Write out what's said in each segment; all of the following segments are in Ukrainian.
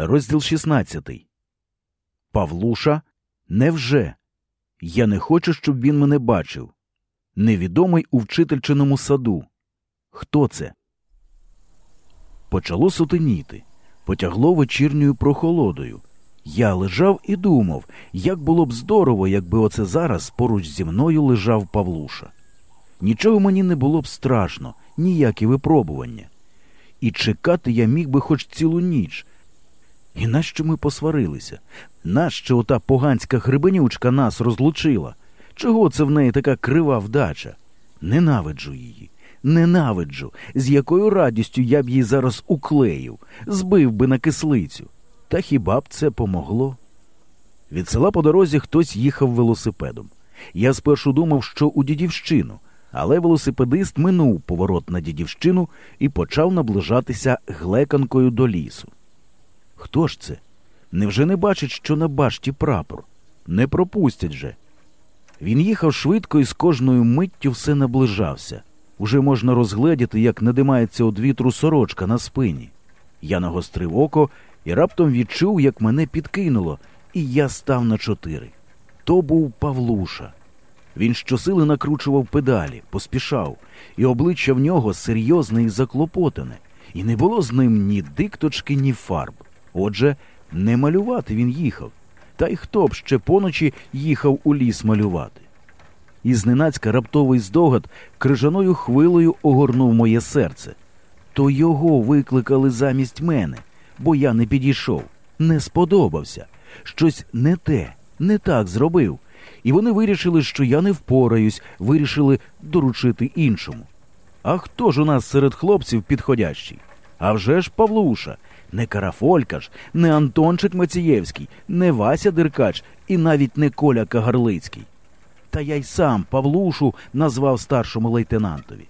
Розділ 16. Павлуша. Невже? Я не хочу, щоб він мене бачив. Невідомий у вчительчиному саду. Хто це? Почало сутеніти. Потягло вечірньою прохолодою. Я лежав і думав, як було б здорово, якби оце зараз поруч зі мною лежав Павлуша. Нічого мені не було б страшно, ніякі випробування. І чекати я міг би хоч цілу ніч. І нащо ми посварилися? Нащо ота поганська грибенючка нас розлучила? Чого це в неї така крива вдача? Ненавиджу її, ненавиджу, з якою радістю я б її зараз уклеїв, збив би на кислицю. Та хіба б це помогло? Від села по дорозі хтось їхав велосипедом. Я спершу думав, що у дідівщину, але велосипедист минув поворот на дідівщину і почав наближатися глеканкою до лісу. Хто ж це? Невже не бачить, що на башті прапор? Не пропустять же. Він їхав швидко і з кожною миттю все наближався. Уже можна розгледіти, як надимається од вітру сорочка на спині. Я нагострив око і раптом відчув, як мене підкинуло, і я став на чотири. То був Павлуша. Він щосили накручував педалі, поспішав, і обличчя в нього серйозне і заклопотане, і не було з ним ні дикточки, ні фарб. Отже, не малювати він їхав. Та й хто б ще поночі їхав у ліс малювати. І зненацька раптовий здогад крижаною хвилею огорнув моє серце. То його викликали замість мене, бо я не підійшов, не сподобався. Щось не те, не так зробив. І вони вирішили, що я не впораюсь, вирішили доручити іншому. А хто ж у нас серед хлопців підходящий? А вже ж Павлуша, не Карафолька ж, не Антончик Мацієвський, не Вася Деркач і навіть не Коля Кагарлицький. Та я й сам Павлушу назвав старшому лейтенантові.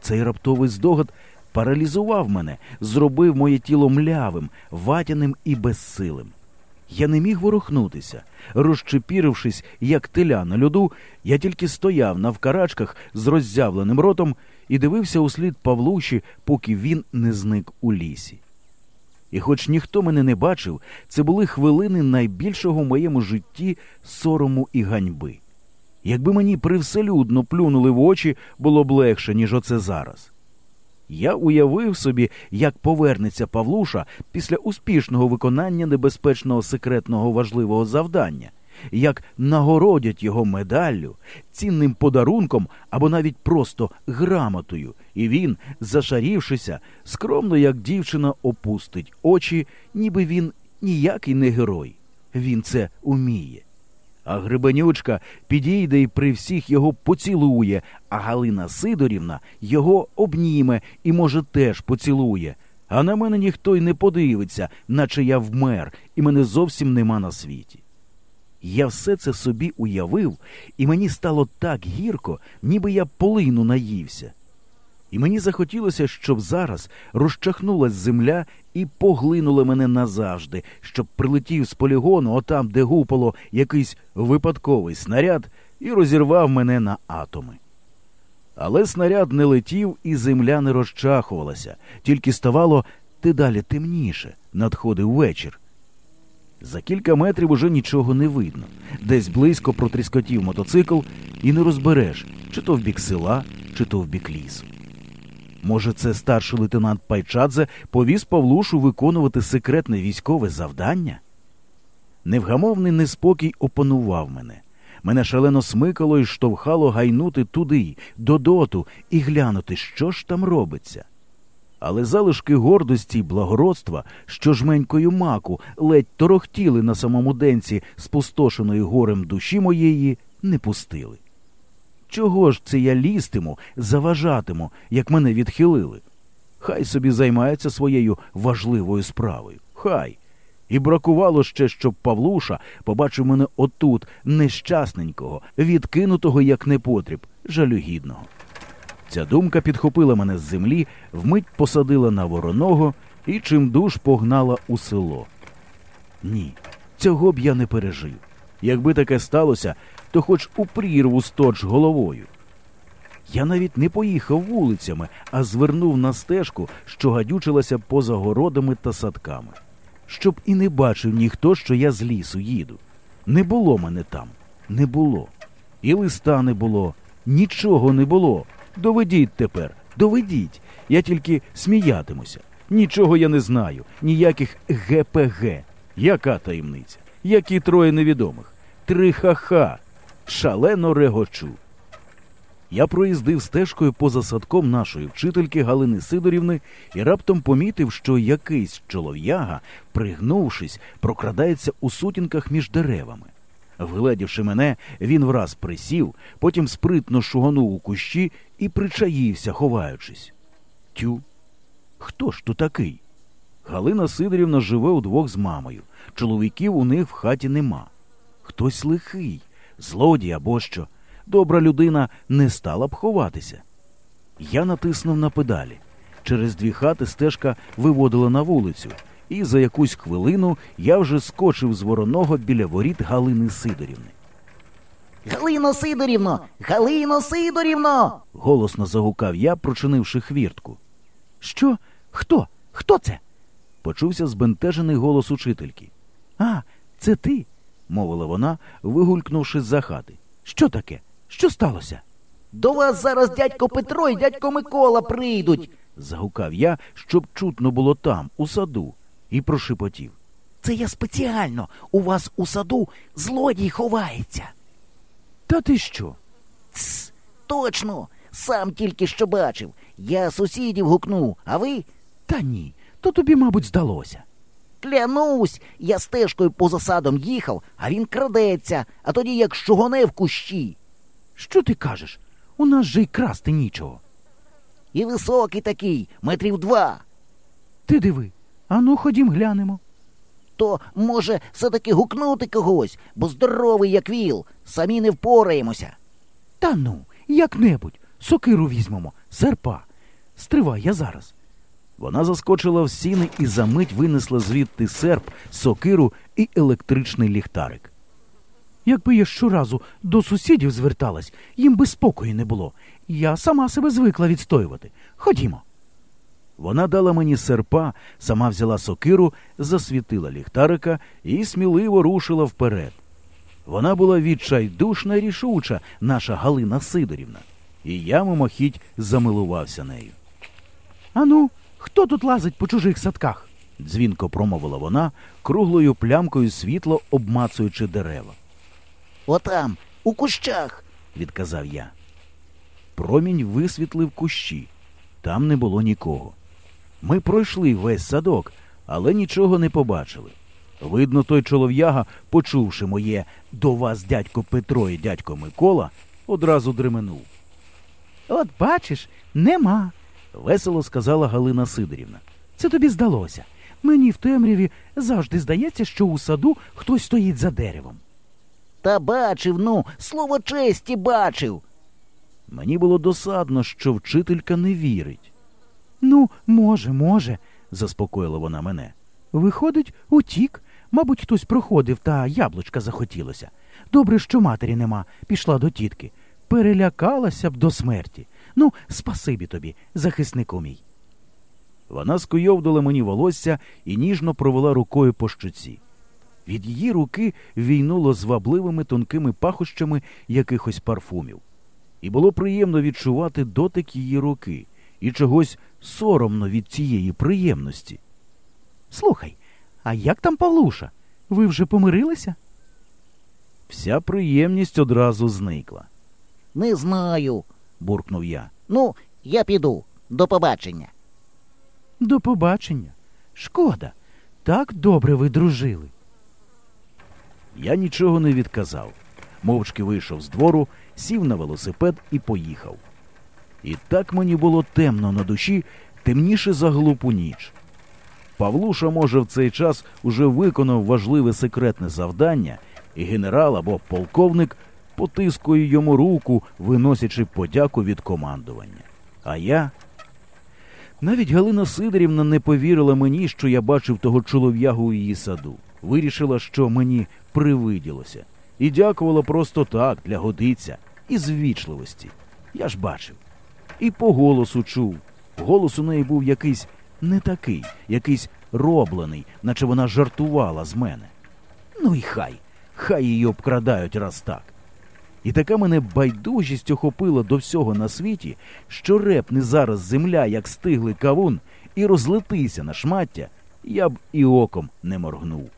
Цей раптовий здогад паралізував мене, зробив моє тіло млявим, ватяним і безсилим. Я не міг ворухнутися. Розчепірившись, як теля на льоду, я тільки стояв навкарачках з роззявленим ротом і дивився услід Павлуші, поки він не зник у лісі. І хоч ніхто мене не бачив, це були хвилини найбільшого в моєму житті сорому і ганьби. Якби мені привселюдно плюнули в очі, було б легше, ніж оце зараз. Я уявив собі, як повернеться Павлуша після успішного виконання небезпечного секретного важливого завдання, як нагородять його медаллю, цінним подарунком або навіть просто грамотою, і він, зашарівшися, скромно, як дівчина, опустить очі, ніби він ніякий не герой. Він це уміє. А Грибенючка підійде і при всіх його поцілує, а Галина Сидорівна його обніме і, може, теж поцілує. А на мене ніхто й не подивиться, наче я вмер, і мене зовсім нема на світі. Я все це собі уявив, і мені стало так гірко, ніби я полину наївся. І мені захотілося, щоб зараз розчахнулась земля і поглинула мене назавжди, щоб прилетів з полігону, отам, де гупало якийсь випадковий снаряд, і розірвав мене на атоми. Але снаряд не летів, і земля не розчахувалася, тільки ставало дедалі темніше, надходив вечір. За кілька метрів уже нічого не видно. Десь близько протріскотів мотоцикл, і не розбереш, чи то в бік села, чи то в бік лісу. Може, це старший лейтенант Пайчадзе повіз Павлушу виконувати секретне військове завдання? Невгамовний неспокій опанував мене. Мене шалено смикало і штовхало гайнути туди, до доту, і глянути, що ж там робиться. Але залишки гордості й благородства, що жменькою маку ледь торохтіли на самому денці спустошеної горем душі моєї, не пустили. Чого ж це я лістиму, заважатиму, як мене відхилили? Хай собі займається своєю важливою справою. Хай. І бракувало ще, щоб Павлуша побачив мене отут, нещасненького, відкинутого як непотріб, жалюгідного. Ця думка підхопила мене з землі, вмить посадила на вороного і чимдуж погнала у село. Ні, цього б я не пережив. Якби таке сталося, то хоч у прірву сточ головою. Я навіть не поїхав вулицями, а звернув на стежку, що гадючилася поза городами та садками. щоб і не бачив ніхто, що я з лісу їду. Не було мене там, не було. І листа не було, нічого не було. Доведіть тепер, доведіть. Я тільки сміятимуся. Нічого я не знаю, ніяких ГПГ. Яка таємниця? Які троє невідомих? Три ха-ха. Шалено регочу. Я проїздив стежкою поза садком нашої вчительки Галини Сидорівни і раптом помітив, що якийсь чолов'яга, пригнувшись, прокрадається у сутінках між деревами. Вгледівши мене, він враз присів, потім спритно шуганув у кущі і причаївся, ховаючись. Тю, хто ж то такий? Галина Сидорівна живе удвох з мамою. Чоловіків у них в хаті нема. Хтось лихий, злодій або що. Добра людина не стала б ховатися. Я натиснув на педалі. Через дві хати стежка виводила на вулицю, і за якусь хвилину я вже скочив з вороного біля воріт Галини Сидорівни. Галино Сидорівно! Галино Сидорівно! Голосно загукав я, прочинивши хвіртку. Що? Хто? Хто це? Почувся збентежений голос учительки. А, це ти? мовила вона, вигулькнувши з-за хати. Що таке? Що сталося? До вас зараз дядько Петро і дядько Микола прийдуть. Загукав я, щоб чутно було там, у саду, і прошепотів. Це я спеціально. У вас у саду злодій ховається. Та ти що? Тс, точно. Сам тільки що бачив. Я сусідів гукнув, а ви? Та ні, то тобі, мабуть, здалося. Клянусь, я стежкою поза садом їхав, а він крадеться, а тоді як шугоне в кущі. Що ти кажеш? У нас же й красти нічого. І високий такий, метрів два. Ти диви. Ану, ходім глянемо. То, може, все-таки гукнути когось, бо здоровий, як віл, самі не впораємося. Та ну, як-небудь, сокиру візьмемо, серпа. Стривай, я зараз. Вона заскочила в сіни і за мить винесла звідти серп, сокиру і електричний ліхтарик. Якби я щоразу до сусідів зверталась, їм би спокою не було. Я сама себе звикла відстоювати. Ходімо. Вона дала мені серпа, сама взяла сокиру, засвітила ліхтарика і сміливо рушила вперед. Вона була відчайдушна і рішуча, наша Галина Сидорівна, і я мимохідь замилувався нею. Ану, хто тут лазить по чужих садках? Дзвінко промовила вона, круглою плямкою світло обмацуючи дерева. Отам, у кущах. відказав я. Промінь висвітлив кущі. Там не було нікого. Ми пройшли весь садок, але нічого не побачили. Видно, той чолов'яга, почувши моє до вас дядько Петро і дядько Микола, одразу дременув. От бачиш, нема. Весело сказала Галина Сидорівна. Це тобі здалося. Мені в темряві завжди здається, що у саду хтось стоїть за деревом. Та бачив, ну, слово честі бачив. Мені було досадно, що вчителька не вірить, Ну, може, може, заспокоїла вона мене. Виходить, утік. Мабуть, хтось проходив, та яблучка захотілося. Добре, що матері нема, пішла до тітки. Перелякалася б до смерті. Ну, спасибі тобі, захиснику мій. Вона скуйовдила мені волосся і ніжно провела рукою по щоці. Від її руки війнуло звабливими тонкими пахощами якихось парфумів. І було приємно відчувати дотик її руки і чогось соромно від цієї приємності. Слухай, а як там Павлуша? Ви вже помирилися? Вся приємність одразу зникла, Не знаю. буркнув я. Ну, я піду. До побачення. До побачення. Шкода. Так добре ви дружили. Я нічого не відказав. Мовчки вийшов з двору, сів на велосипед і поїхав. І так мені було темно на душі, темніше за глупу ніч. Павлуша, може, в цей час уже виконав важливе секретне завдання, і генерал або полковник потискує йому руку, виносячи подяку від командування. А я. Навіть Галина Сидорівна не повірила мені, що я бачив того чолов'ягу у її саду. Вирішила, що мені привиділося. І дякувала просто так, для годиця, із ввічливості. Я ж бачив. І по голосу чув. Голос у неї був якийсь не такий, якийсь роблений, наче вона жартувала з мене. Ну і хай, хай її обкрадають раз так. І така мене байдужість охопила до всього на світі, що репне зараз земля, як стиглий кавун, і розлетися на шмаття, я б і оком не моргнув.